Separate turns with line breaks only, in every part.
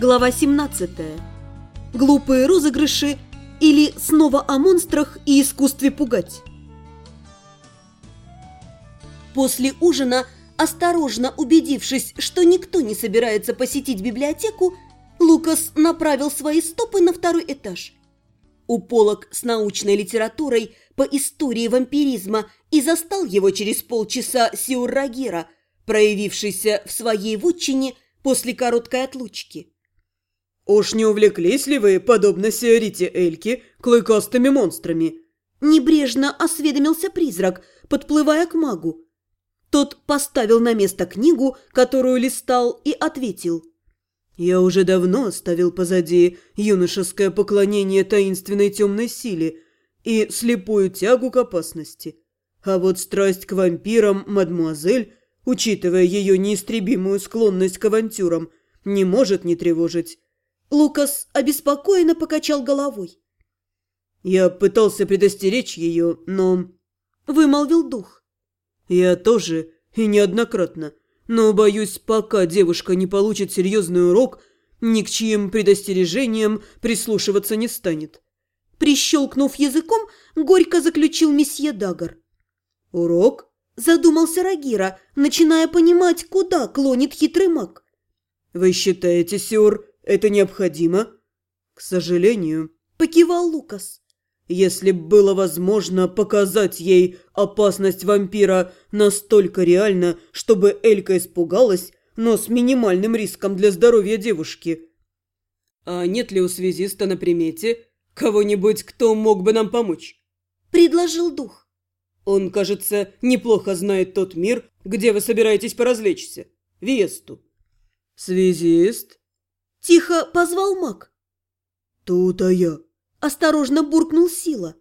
Глава 17. Глупые розыгрыши или снова о монстрах и искусстве пугать. После ужина, осторожно убедившись, что никто не собирается посетить библиотеку, Лукас направил свои стопы на второй этаж. У полок с научной литературой по истории вампиризма и застал его через полчаса Сиур Рагира, проявившийся в своей вотчине после короткой отлучки.
«Уж не увлеклись ли вы, подобно Сиорите Эльки, клыкастыми монстрами?»
Небрежно осведомился призрак, подплывая к магу. Тот поставил на место книгу, которую листал, и ответил.
«Я уже давно оставил позади юношеское поклонение таинственной темной силе и слепую тягу к опасности. А вот страсть к вампирам, мадмуазель, учитывая ее неистребимую склонность к авантюрам, не может не тревожить».
Лукас обеспокоенно покачал головой.
«Я пытался предостеречь ее, но...»
– вымолвил дух.
«Я тоже, и неоднократно. Но, боюсь, пока девушка не получит серьезный урок, ни к чьим предостережениям прислушиваться не станет».
Прищелкнув языком, горько заключил месье Дагар.
«Урок?»
– задумался Рагира, начиная понимать, куда клонит хитрый маг.
«Вы считаете, Сюр, это необходимо?» «К сожалению», –
покивал Лукас.
Если б было возможно показать ей опасность вампира настолько реально, чтобы Элька испугалась, но с минимальным риском для здоровья девушки. «А нет ли у связиста на примете кого-нибудь, кто мог бы нам помочь?»
– предложил дух.
«Он, кажется, неплохо знает тот мир, где вы собираетесь поразвлечься. Весту». «Связист?»
– тихо позвал маг.
«Тут-а я»,
Осторожно буркнул Сила.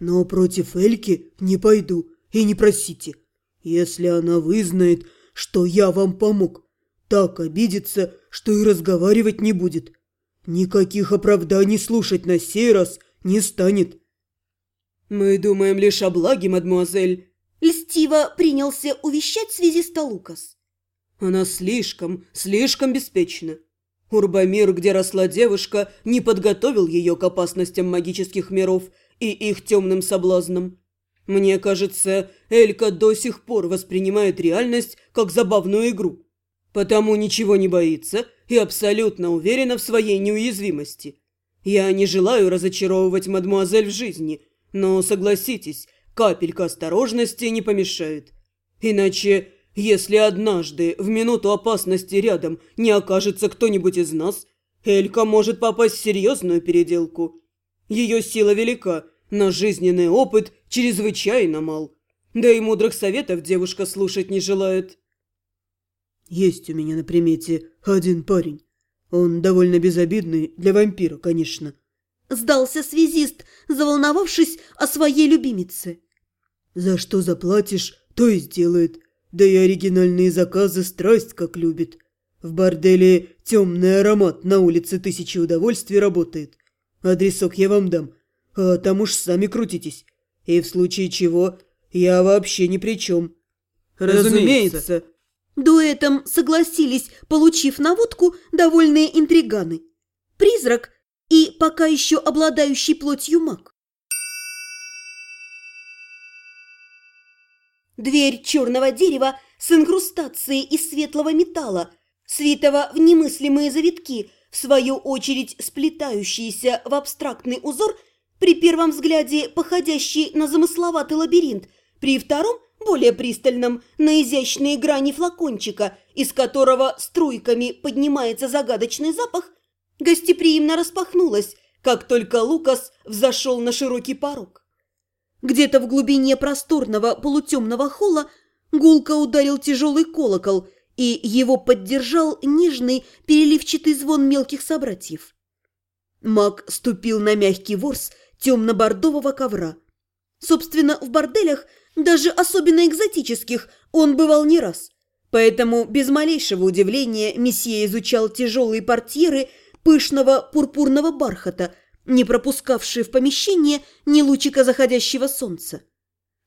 «Но против Эльки не пойду и не просите. Если она вызнает, что я вам помог, так обидится, что и разговаривать не будет. Никаких оправданий слушать на сей раз не станет». «Мы думаем лишь о благе, мадмуазель», –
льстиво принялся увещать связиста Лукас.
«Она слишком, слишком беспечна. Урбамир, где росла девушка, не подготовил ее к опасностям магических миров и их темным соблазнам. Мне кажется, Элька до сих пор воспринимает реальность как забавную игру. Потому ничего не боится и абсолютно уверена в своей неуязвимости. Я не желаю разочаровывать мадмуазель в жизни, но, согласитесь, капелька осторожности не помешает. Иначе если однажды в минуту опасности рядом не окажется кто-нибудь из нас, Элька может попасть в серьезную переделку. Ее сила велика, но жизненный опыт чрезвычайно мал. Да и мудрых советов девушка слушать не желает. Есть у меня на примете один парень. Он довольно безобидный, для вампира, конечно.
Сдался связист, заволновавшись о своей любимице.
За что заплатишь, то и сделает. Да и оригинальные заказы страсть как любит. В борделе темный аромат на улице Тысячи Удовольствий работает. Адресок я вам дам, а там уж сами крутитесь. И в случае чего я вообще ни при чем.
Разумеется. Дуэтом согласились, получив наводку, довольные интриганы. Призрак и пока еще обладающий плотью маг. Дверь черного дерева с инкрустацией из светлого металла, свитого в немыслимые завитки, в свою очередь сплетающиеся в абстрактный узор, при первом взгляде походящий на замысловатый лабиринт, при втором, более пристальном, на изящные грани флакончика, из которого струйками поднимается загадочный запах, гостеприимно распахнулась, как только Лукас взошел на широкий порог. Где-то в глубине просторного полутемного холла гулко ударил тяжелый колокол, и его поддержал нежный переливчатый звон мелких собратьев. Маг ступил на мягкий ворс темно-бордового ковра. Собственно, в борделях, даже особенно экзотических, он бывал не раз. Поэтому без малейшего удивления месье изучал тяжелые портьеры пышного пурпурного бархата – не пропускавшие в помещение ни лучика заходящего солнца.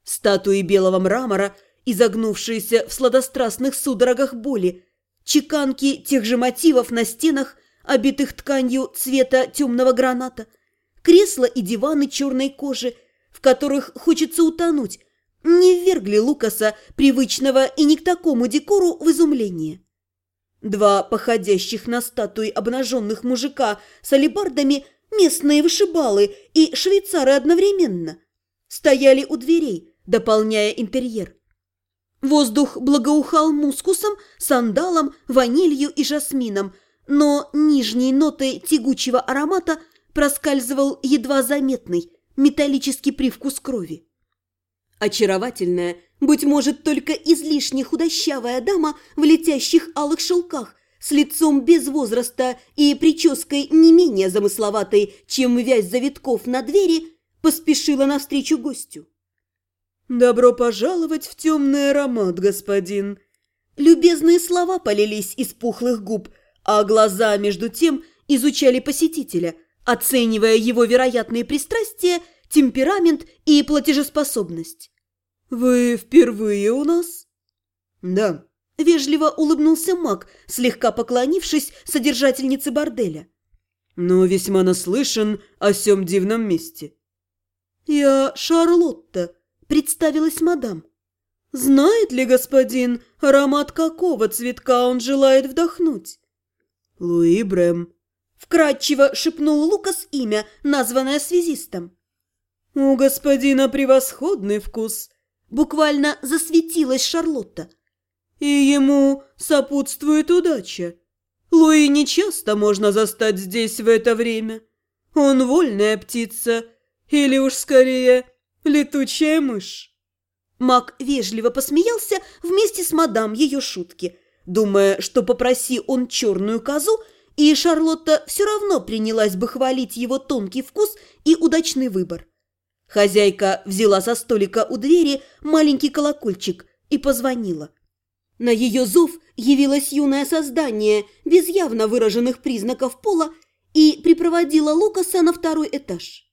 Статуи белого мрамора, изогнувшиеся в сладострастных судорогах боли, чеканки тех же мотивов на стенах, обитых тканью цвета темного граната, кресла и диваны черной кожи, в которых хочется утонуть, не ввергли Лукаса, привычного и не к такому декору, в изумление. Два походящих на статуи обнаженных мужика с алебардами, местные вышибалы и швейцары одновременно, стояли у дверей, дополняя интерьер. Воздух благоухал мускусом, сандалом, ванилью и жасмином, но нижней нотой тягучего аромата проскальзывал едва заметный металлический привкус крови. Очаровательная, быть может, только излишне худощавая дама в летящих алых шелках, с лицом без возраста и прической не менее замысловатой, чем вязь завитков на двери, поспешила навстречу гостю.
«Добро пожаловать в темный аромат, господин!»
Любезные слова полились из пухлых губ, а глаза, между тем, изучали посетителя, оценивая его вероятные пристрастия, темперамент и платежеспособность.
«Вы впервые у нас?»
«Да», – вежливо улыбнулся маг, слегка поклонившись содержательнице борделя.
«Но весьма наслышан о сём дивном месте».
«Я Шарлотта», – представилась мадам. «Знает ли господин, аромат какого цветка он желает вдохнуть?»
«Луи Брэм», –
вкратчиво шепнул Лукас имя, названное связистом.
«У господина превосходный вкус», –
буквально засветилась Шарлотта.
«И ему сопутствует удача. Луи нечасто можно застать здесь в это время. Он вольная птица, или уж скорее летучая мышь».
Мак вежливо посмеялся вместе с мадам ее шутки, думая, что попроси он черную козу, и Шарлотта все равно принялась бы хвалить его тонкий вкус и удачный выбор. Хозяйка взяла со столика у двери маленький колокольчик и позвонила. На ее зов явилось юное создание без явно выраженных признаков пола и припроводила Лукаса на второй этаж.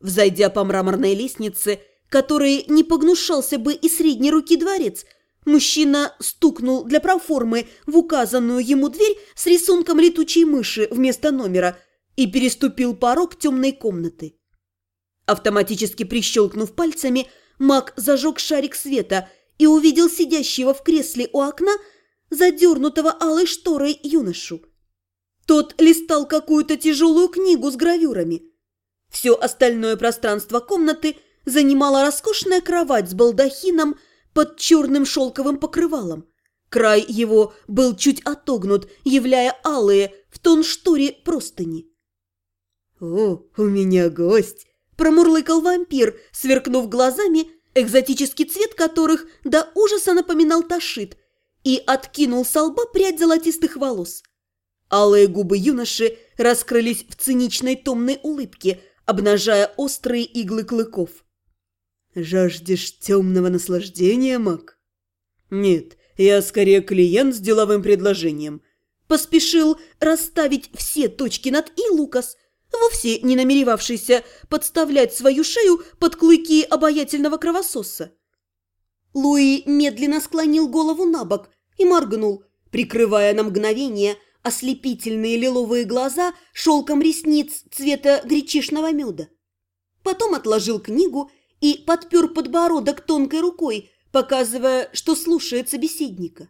Взойдя по мраморной лестнице, которой не погнушался бы и средней руки дворец, мужчина стукнул для проформы в указанную ему дверь с рисунком летучей мыши вместо номера и переступил порог темной комнаты. Автоматически прищелкнув пальцами, маг зажег шарик света и увидел сидящего в кресле у окна, задернутого алой шторой юношу. Тот листал какую-то тяжелую книгу с гравюрами. Все остальное пространство комнаты занимала роскошная кровать с балдахином под черным шелковым покрывалом. Край его был чуть отогнут, являя алые в тон шторе простыни.
«О, у меня гость!»
Промурлыкал вампир, сверкнув глазами, экзотический цвет которых до ужаса напоминал ташит, и откинул со лба прядь золотистых волос. Алые губы юноши раскрылись в циничной томной улыбке, обнажая острые иглы клыков.
«Жаждешь темного наслаждения, маг?» «Нет, я скорее клиент с деловым предложением».
Поспешил расставить все точки над «и» Лукас – вовсе не намеревавшийся подставлять свою шею под клыки обаятельного кровососа. Луи медленно склонил голову на бок и моргнул, прикрывая на мгновение ослепительные лиловые глаза шелком ресниц цвета гречишного меда. Потом отложил книгу и подпер подбородок тонкой рукой, показывая, что слушает собеседника.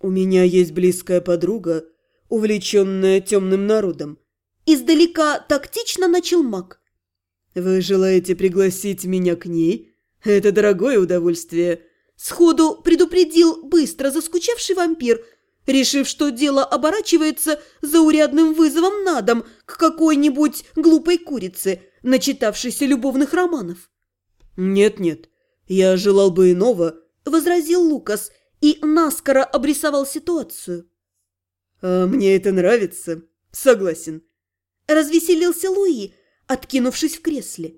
«У меня есть близкая подруга, увлеченная темным народом.
Издалека тактично начал маг.
«Вы желаете пригласить меня к ней? Это дорогое удовольствие».
Сходу предупредил быстро заскучавший вампир, решив, что дело оборачивается заурядным вызовом на дом к какой-нибудь глупой курице, начитавшейся любовных романов.
«Нет-нет, я желал бы иного», –
возразил Лукас и наскоро обрисовал ситуацию.
«А мне это нравится. Согласен.
Развеселился Луи, откинувшись в кресле.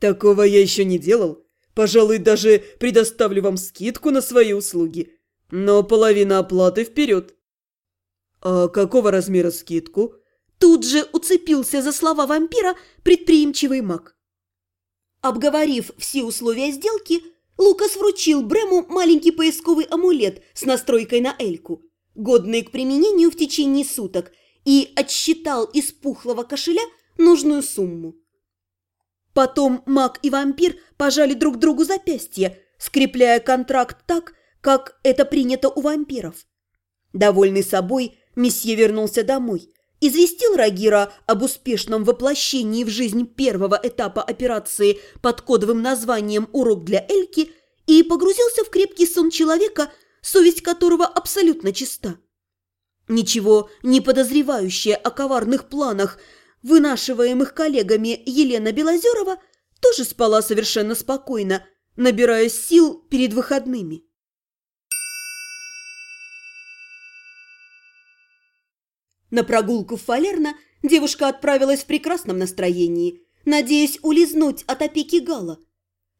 «Такого я еще не делал. Пожалуй, даже предоставлю вам скидку на свои услуги. Но половина оплаты вперед». «А какого размера скидку?»
Тут же уцепился за слова вампира предприимчивый маг. Обговорив все условия сделки, Лукас вручил Брему маленький поисковый амулет с настройкой на Эльку, годный к применению в течение суток и отсчитал из пухлого кошеля нужную сумму. Потом маг и вампир пожали друг другу запястья, скрепляя контракт так, как это принято у вампиров. Довольный собой, месье вернулся домой, известил Рагира об успешном воплощении в жизнь первого этапа операции под кодовым названием «Урок для Эльки» и погрузился в крепкий сон человека, совесть которого абсолютно чиста. Ничего не подозревающая о коварных планах, вынашиваемых коллегами Елена Белозерова, тоже спала совершенно спокойно, набирая сил перед выходными. На прогулку в Фалерно девушка отправилась в прекрасном настроении, надеясь улизнуть от опеки Гала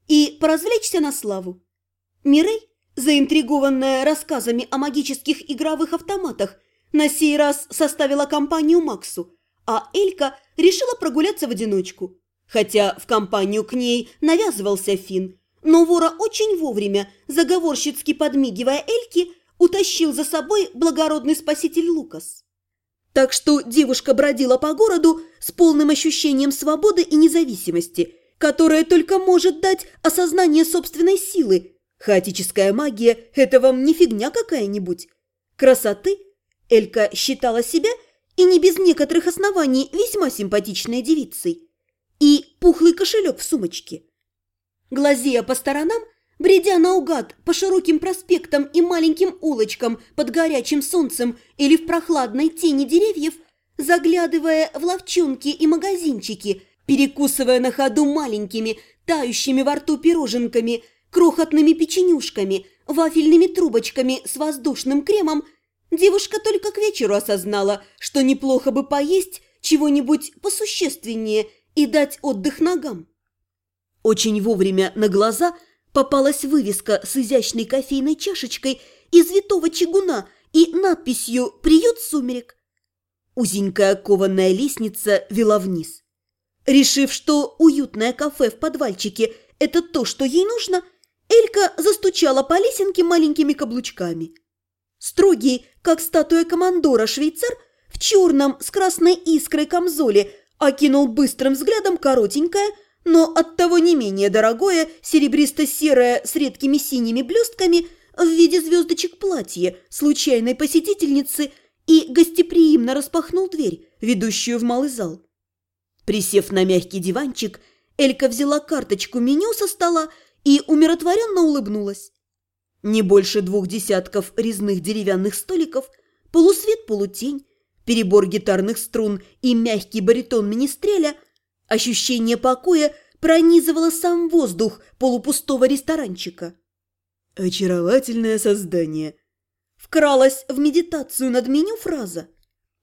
и поразвлечься на славу. Мирей, заинтригованная рассказами о магических игровых автоматах, на сей раз составила компанию Максу, а Элька решила прогуляться в одиночку. Хотя в компанию к ней навязывался Фин, но вора очень вовремя, заговорщицки подмигивая Эльке, утащил за собой благородный спаситель Лукас. Так что девушка бродила по городу с полным ощущением свободы и независимости, которое только может дать осознание собственной силы. Хаотическая магия – это вам не фигня какая-нибудь. Красоты Элька считала себя, и не без некоторых оснований, весьма симпатичной девицей. И пухлый кошелек в сумочке. Глазея по сторонам, Бредя наугад по широким проспектам и маленьким улочкам под горячим солнцем или в прохладной тени деревьев, заглядывая в ловчонки и магазинчики, перекусывая на ходу маленькими, тающими во рту пироженками, крохотными печенюшками, вафельными трубочками с воздушным кремом, девушка только к вечеру осознала, что неплохо бы поесть чего-нибудь посущественнее и дать отдых ногам. Очень вовремя на глаза – попалась вывеска с изящной кофейной чашечкой из витого чугуна и надписью «Приют сумерек». Узенькая кованая лестница вела вниз. Решив, что уютное кафе в подвальчике – это то, что ей нужно, Элька застучала по лесенке маленькими каблучками. Строгий, как статуя командора швейцар, в черном с красной искрой камзоле окинул быстрым взглядом коротенькое – но оттого не менее дорогое, серебристо-серое с редкими синими блестками в виде звездочек платье случайной посетительницы и гостеприимно распахнул дверь, ведущую в малый зал. Присев на мягкий диванчик, Элька взяла карточку меню со стола и умиротворенно улыбнулась. Не больше двух десятков резных деревянных столиков, полусвет-полутень, перебор гитарных струн и мягкий баритон министреля – Ощущение покоя пронизывало сам воздух полупустого ресторанчика.
«Очаровательное создание!»
Вкралась в медитацию над меню фраза.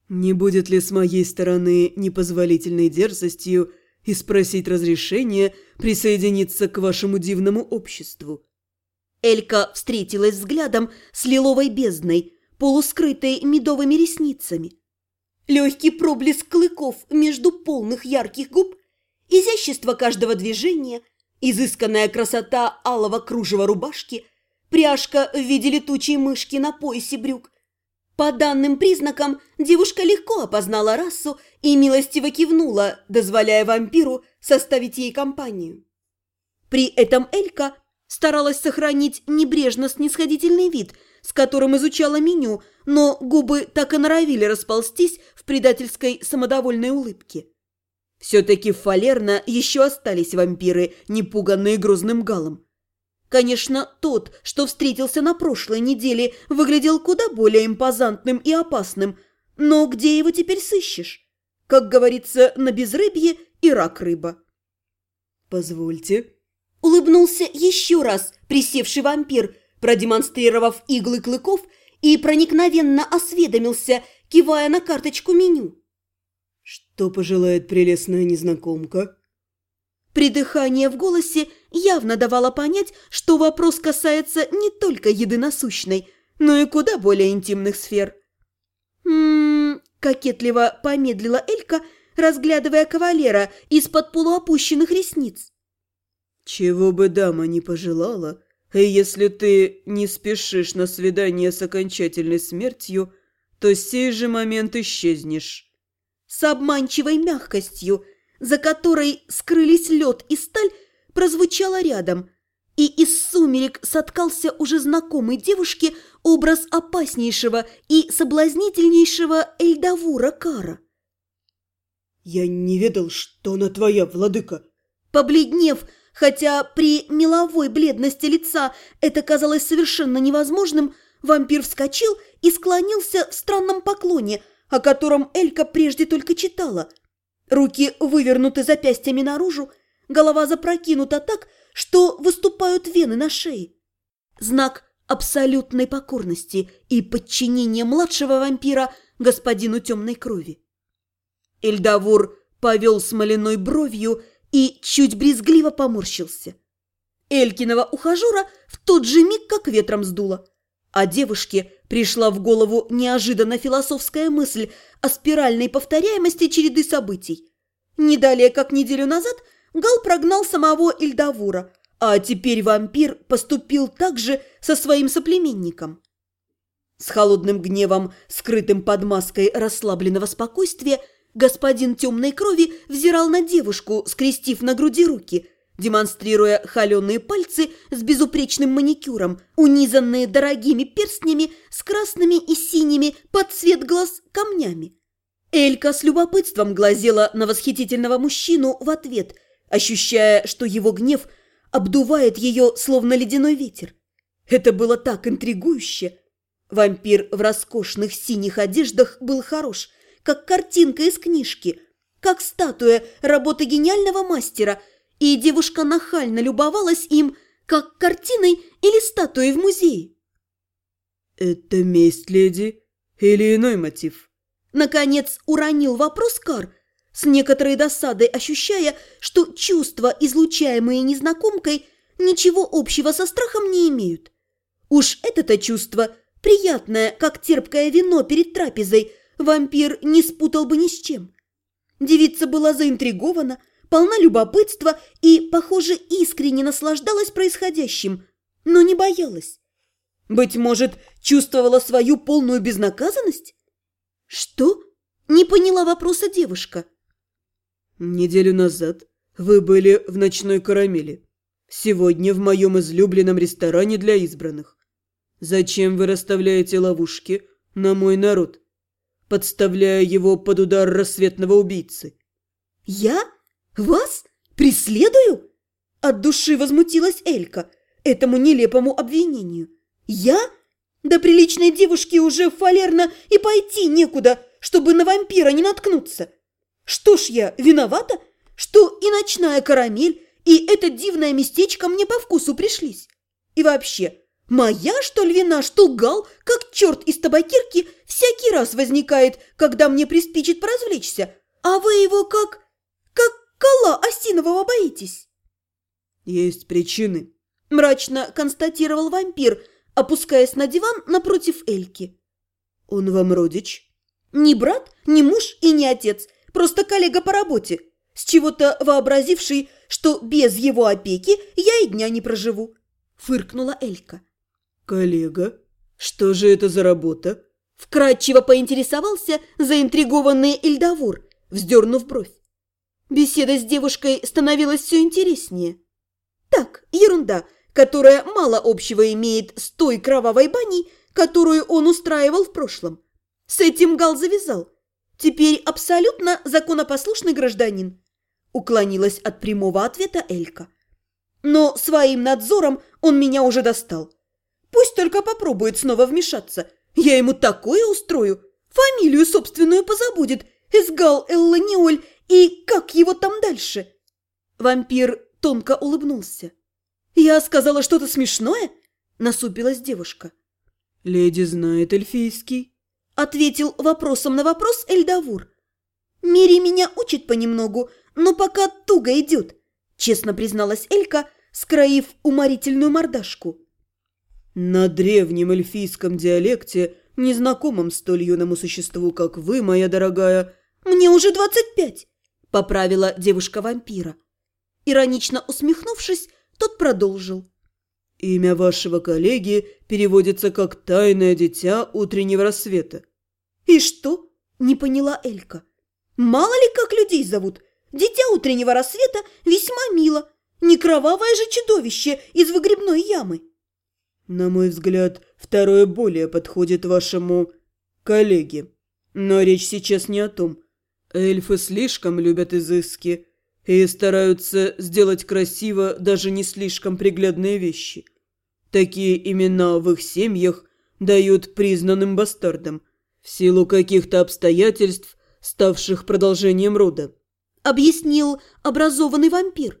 «Не будет ли с моей стороны непозволительной дерзостью и спросить разрешения присоединиться к вашему дивному обществу?»
Элька встретилась взглядом с лиловой бездной, полускрытой медовыми ресницами. Легкий проблеск клыков между полных ярких губ изящество каждого движения, изысканная красота алого кружева рубашки, пряжка в виде летучей мышки на поясе брюк. По данным признакам, девушка легко опознала расу и милостиво кивнула, дозволяя вампиру составить ей компанию. При этом Элька старалась сохранить небрежно-снисходительный вид, с которым изучала меню, но губы так и норовили расползтись в предательской самодовольной улыбке. Все-таки в Фалерно еще остались вампиры, не пуганные грозным галом. Конечно, тот, что встретился на прошлой неделе, выглядел куда более импозантным и опасным, но где его теперь сыщешь? Как говорится, на безрыбье и рак рыба.
«Позвольте», —
улыбнулся еще раз присевший вампир, продемонстрировав иглы клыков и проникновенно осведомился, кивая на карточку меню.
«Что пожелает прелестная незнакомка?»
Придыхание в голосе явно давало понять, что вопрос касается не только еды насущной, но и куда более интимных сфер. «М-м-м», кокетливо помедлила Элька, разглядывая кавалера из-под полуопущенных ресниц.
«Чего бы дама не пожелала, и если ты не спешишь на свидание с окончательной смертью, то сей же момент исчезнешь.
С обманчивой мягкостью, за которой скрылись лед и сталь, прозвучало рядом, и из сумерек соткался уже знакомый девушке образ опаснейшего и соблазнительнейшего Эльдавура Кара.
«Я не ведал, что она твоя, владыка!»
Побледнев, хотя при меловой бледности лица это казалось совершенно невозможным, вампир вскочил и склонился в странном поклоне, о котором Элька прежде только читала. Руки вывернуты запястьями наружу, голова запрокинута так, что выступают вены на шее. Знак абсолютной покорности и подчинения младшего вампира господину темной крови. Эльдавур повел смоляной бровью и чуть брезгливо поморщился. Элькиного ухажера в тот же миг как ветром сдуло, а девушке пришла в голову неожиданно философская мысль о спиральной повторяемости череды событий. Не далее, как неделю назад, Гал прогнал самого Ильдавура, а теперь вампир поступил так же со своим соплеменником. С холодным гневом, скрытым под маской расслабленного спокойствия, господин темной крови взирал на девушку, скрестив на груди руки, демонстрируя холеные пальцы с безупречным маникюром, унизанные дорогими перстнями с красными и синими под цвет глаз камнями. Элька с любопытством глазела на восхитительного мужчину в ответ, ощущая, что его гнев обдувает ее, словно ледяной ветер. Это было так интригующе. Вампир в роскошных синих одеждах был хорош, как картинка из книжки, как статуя работы гениального мастера, и девушка нахально любовалась им, как картиной или статуей в музее.
«Это месть, леди, или иной мотив?»
Наконец уронил вопрос Кар, с некоторой досадой ощущая, что чувства, излучаемые незнакомкой, ничего общего со страхом не имеют. Уж это-то чувство, приятное, как терпкое вино перед трапезой, вампир не спутал бы ни с чем. Девица была заинтригована, полна любопытства и, похоже, искренне наслаждалась происходящим, но не боялась. Быть может, чувствовала свою полную безнаказанность? «Что?» – не поняла вопроса девушка.
«Неделю назад вы были в ночной карамели. Сегодня в моем излюбленном ресторане для избранных. Зачем вы расставляете ловушки на мой народ, подставляя его под удар рассветного убийцы?»
«Я? Вас? Преследую?» От души возмутилась Элька этому нелепому обвинению. «Я? Да приличной девушке уже фалерно и пойти некуда, чтобы на вампира не наткнуться. Что ж я, виновата, что и ночная карамель, и это дивное местечко мне по вкусу пришлись? И вообще, моя, что ли, вина, что Гал, как черт из табакирки, всякий раз возникает, когда мне приспичит поразвлечься, а вы его как... как кола осинового боитесь?
Есть причины,
мрачно констатировал вампир, опускаясь на диван напротив Эльки.
«Он вам родич?»
«Не брат, не муж и не отец, просто коллега по работе, с чего-то вообразивший, что без его опеки я и дня не проживу», – фыркнула Элька.
«Коллега? Что же это за работа?»
Вкратчиво поинтересовался заинтригованный Ильдавур, вздернув бровь. Беседа с девушкой становилась все интереснее. «Так, ерунда», которая мало общего имеет с той кровавой баней, которую он устраивал в прошлом. С этим Гал завязал. Теперь абсолютно законопослушный гражданин. Уклонилась от прямого ответа Элька. Но своим надзором он меня уже достал. Пусть только попробует снова вмешаться. Я ему такое устрою. Фамилию собственную позабудет. Эсгал Элланиоль и как его там дальше? Вампир тонко улыбнулся. «Я сказала что-то смешное?» – насупилась девушка.
«Леди знает эльфийский», –
ответил вопросом на вопрос Эльдавур. «Мири меня учит понемногу, но пока туго идет», – честно призналась Элька, скроив уморительную мордашку.
«На древнем эльфийском диалекте, незнакомом столь юному существу, как вы, моя дорогая...»
«Мне уже двадцать пять», – поправила девушка-вампира. Иронично усмехнувшись, тот продолжил.
«Имя вашего коллеги переводится как «тайное дитя утреннего рассвета».
«И что?» – не поняла Элька. «Мало ли как людей зовут. Дитя утреннего рассвета весьма мило. Не кровавое же чудовище из выгребной ямы».
«На мой взгляд, второе более подходит вашему коллеге. Но речь сейчас не о том. Эльфы слишком любят изыски и стараются сделать красиво даже не слишком приглядные вещи. Такие имена в их семьях дают признанным бастардам, в силу каких-то обстоятельств, ставших продолжением рода.
Объяснил образованный вампир.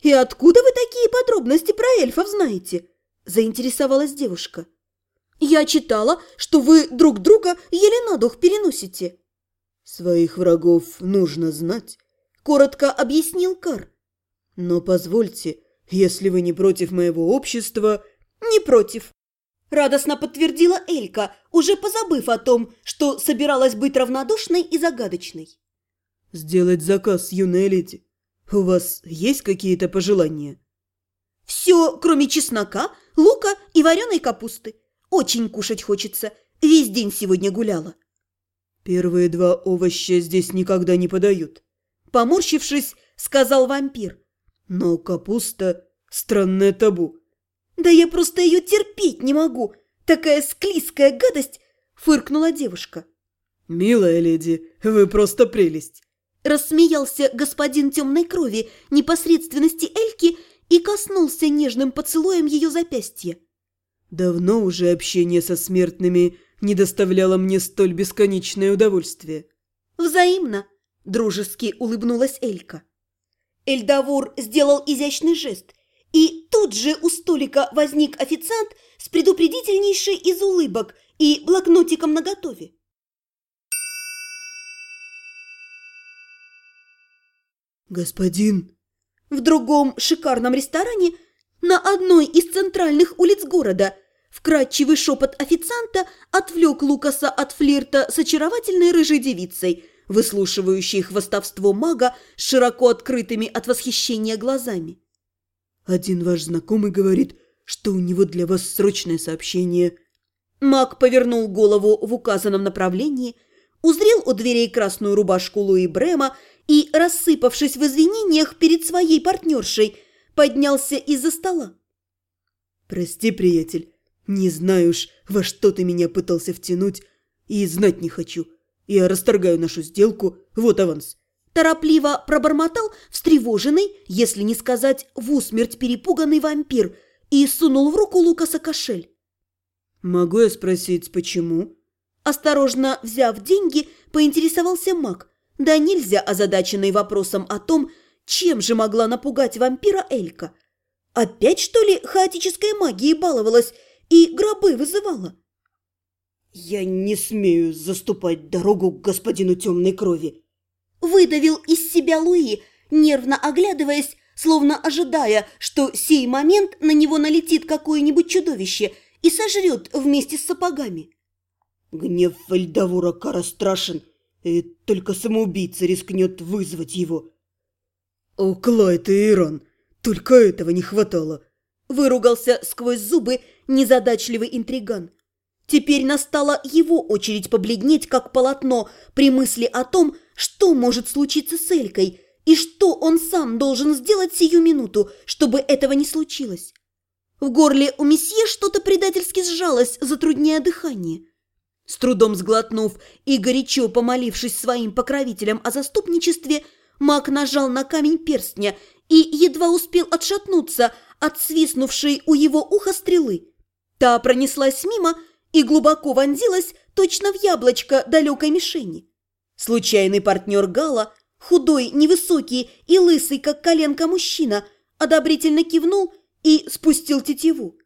«И откуда вы такие подробности про эльфов знаете?» – заинтересовалась девушка. «Я читала, что вы друг друга еле на дух переносите».
«Своих врагов нужно знать», – коротко объяснил Кар. «Но позвольте, если вы не против моего общества...»
«Не против», – радостно подтвердила Элька, уже позабыв о том, что собиралась быть равнодушной и загадочной.
«Сделать заказ, юная леди. У вас есть какие-то пожелания?»
«Все, кроме чеснока, лука и вареной капусты. Очень кушать хочется. Весь день сегодня гуляла».
«Первые два овоща здесь никогда не подают», –
поморщившись, сказал вампир.
«Но капуста – странное табу».
«Да я просто ее терпеть не могу. Такая склизкая гадость!» – фыркнула девушка.
«Милая леди, вы просто прелесть!»
Рассмеялся господин темной крови непосредственности Эльки и коснулся нежным поцелуем ее запястья.
«Давно уже общение со смертными не доставляло мне столь бесконечное удовольствие».
«Взаимно!» – дружески улыбнулась Элька. Эльдавур сделал изящный жест, и тут же у столика возник официант с предупредительнейшей из улыбок и блокнотиком наготове.
«Господин!»
В другом шикарном ресторане на одной из центральных улиц города вкрадчивый шепот официанта отвлек Лукаса от флирта с очаровательной рыжей девицей, выслушивающей хвостовство мага с широко открытыми от восхищения глазами.
«Один ваш знакомый говорит, что у него для вас срочное сообщение».
Маг повернул голову в указанном направлении, узрел у дверей красную рубашку Луи Брема и, рассыпавшись в извинениях перед своей партнершей, поднялся из-за стола.
«Прости, приятель, не знаю уж, во что ты меня пытался втянуть, и знать не хочу. Я расторгаю нашу сделку, вот аванс».
Торопливо пробормотал встревоженный, если не сказать в усмерть перепуганный вампир, и сунул в руку Лукаса кошель.
«Могу я спросить, почему?»
Осторожно взяв деньги, поинтересовался маг, да нельзя озадаченный вопросом о том, чем же могла напугать вампира Элька. Опять, что ли, хаотической магией баловалась и гробы вызывала?
«Я не смею заступать дорогу к господину темной крови»,
выдавил из себя Луи, нервно оглядываясь, словно ожидая, что сей момент на него налетит какое-нибудь чудовище и сожрет вместе с сапогами.
Гнев Вальдавура Кара страшен, и только самоубийца рискнет вызвать его. «О, Клайд и Иран, только этого не хватало!»
Выругался сквозь зубы незадачливый интриган. Теперь настала его очередь побледнеть, как полотно, при мысли о том, что может случиться с Элькой и что он сам должен сделать сию минуту, чтобы этого не случилось. В горле у месье что-то предательски сжалось, затрудняя дыхание. С трудом сглотнув и горячо помолившись своим покровителям о заступничестве, маг нажал на камень перстня и едва успел отшатнуться от свистнувшей у его уха стрелы. Та пронеслась мимо и глубоко вонзилась точно в яблочко далекой мишени. Случайный партнер Гала, худой, невысокий и лысый, как коленка мужчина, одобрительно кивнул и спустил тетиву.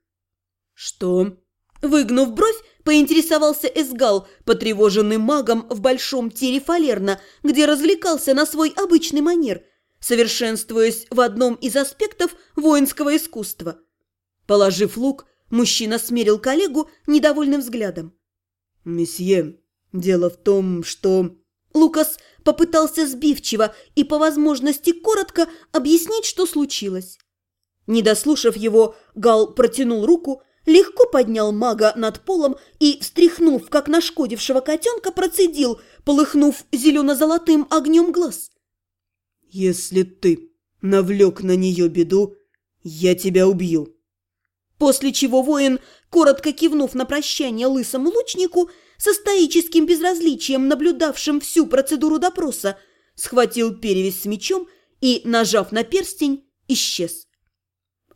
«Что?»
Выгнув бровь, поинтересовался Эсгал, потревоженный магом в большом тире фалерна, где развлекался на свой обычный манер, совершенствуясь в одном из аспектов воинского искусства. Положив лук, мужчина смерил коллегу недовольным взглядом.
«Месье, дело в том, что...»
Лукас попытался сбивчиво и по возможности коротко объяснить, что случилось. Не дослушав его, Гал протянул руку, легко поднял мага над полом и, встряхнув, как нашкодившего котенка, процедил, полыхнув зелено-золотым огнем глаз.
«Если ты навлек на нее беду, я тебя убью».
После чего воин, коротко кивнув на прощание лысому лучнику, со стоическим безразличием, наблюдавшим всю процедуру допроса, схватил перевязь с мечом и, нажав на перстень, исчез.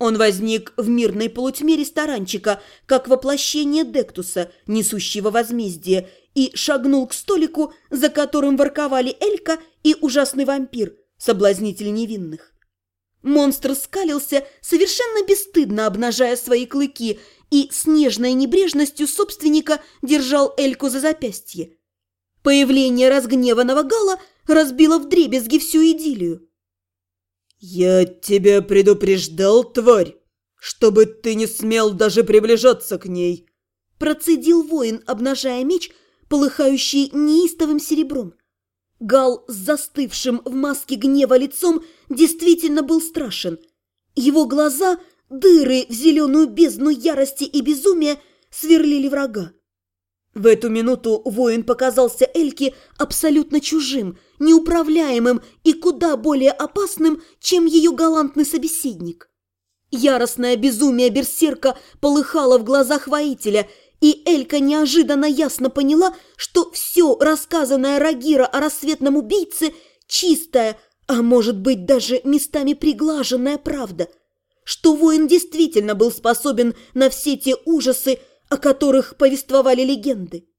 Он возник в мирной полутьме ресторанчика, как воплощение Дектуса, несущего возмездие, и шагнул к столику, за которым ворковали Элька и ужасный вампир, соблазнитель невинных. Монстр скалился, совершенно бесстыдно обнажая свои клыки, и с нежной небрежностью собственника держал Эльку за запястье. Появление разгневанного Гала разбило вдребезги всю идиллию.
«Я тебя предупреждал, тварь, чтобы ты не смел даже приближаться к ней!»
Процедил воин, обнажая меч, полыхающий неистовым серебром. Гал с застывшим в маске гнева лицом действительно был страшен. Его глаза, дыры в зеленую бездну ярости и безумия, сверлили врага. В эту минуту воин показался Эльке абсолютно чужим, неуправляемым и куда более опасным, чем ее галантный собеседник. Яростное безумие берсерка полыхало в глазах воителя, и Элька неожиданно ясно поняла, что все рассказанное Рагира о рассветном убийце – чистая, а может быть даже местами приглаженная правда, что воин действительно был способен на все те ужасы, о которых повествовали легенды.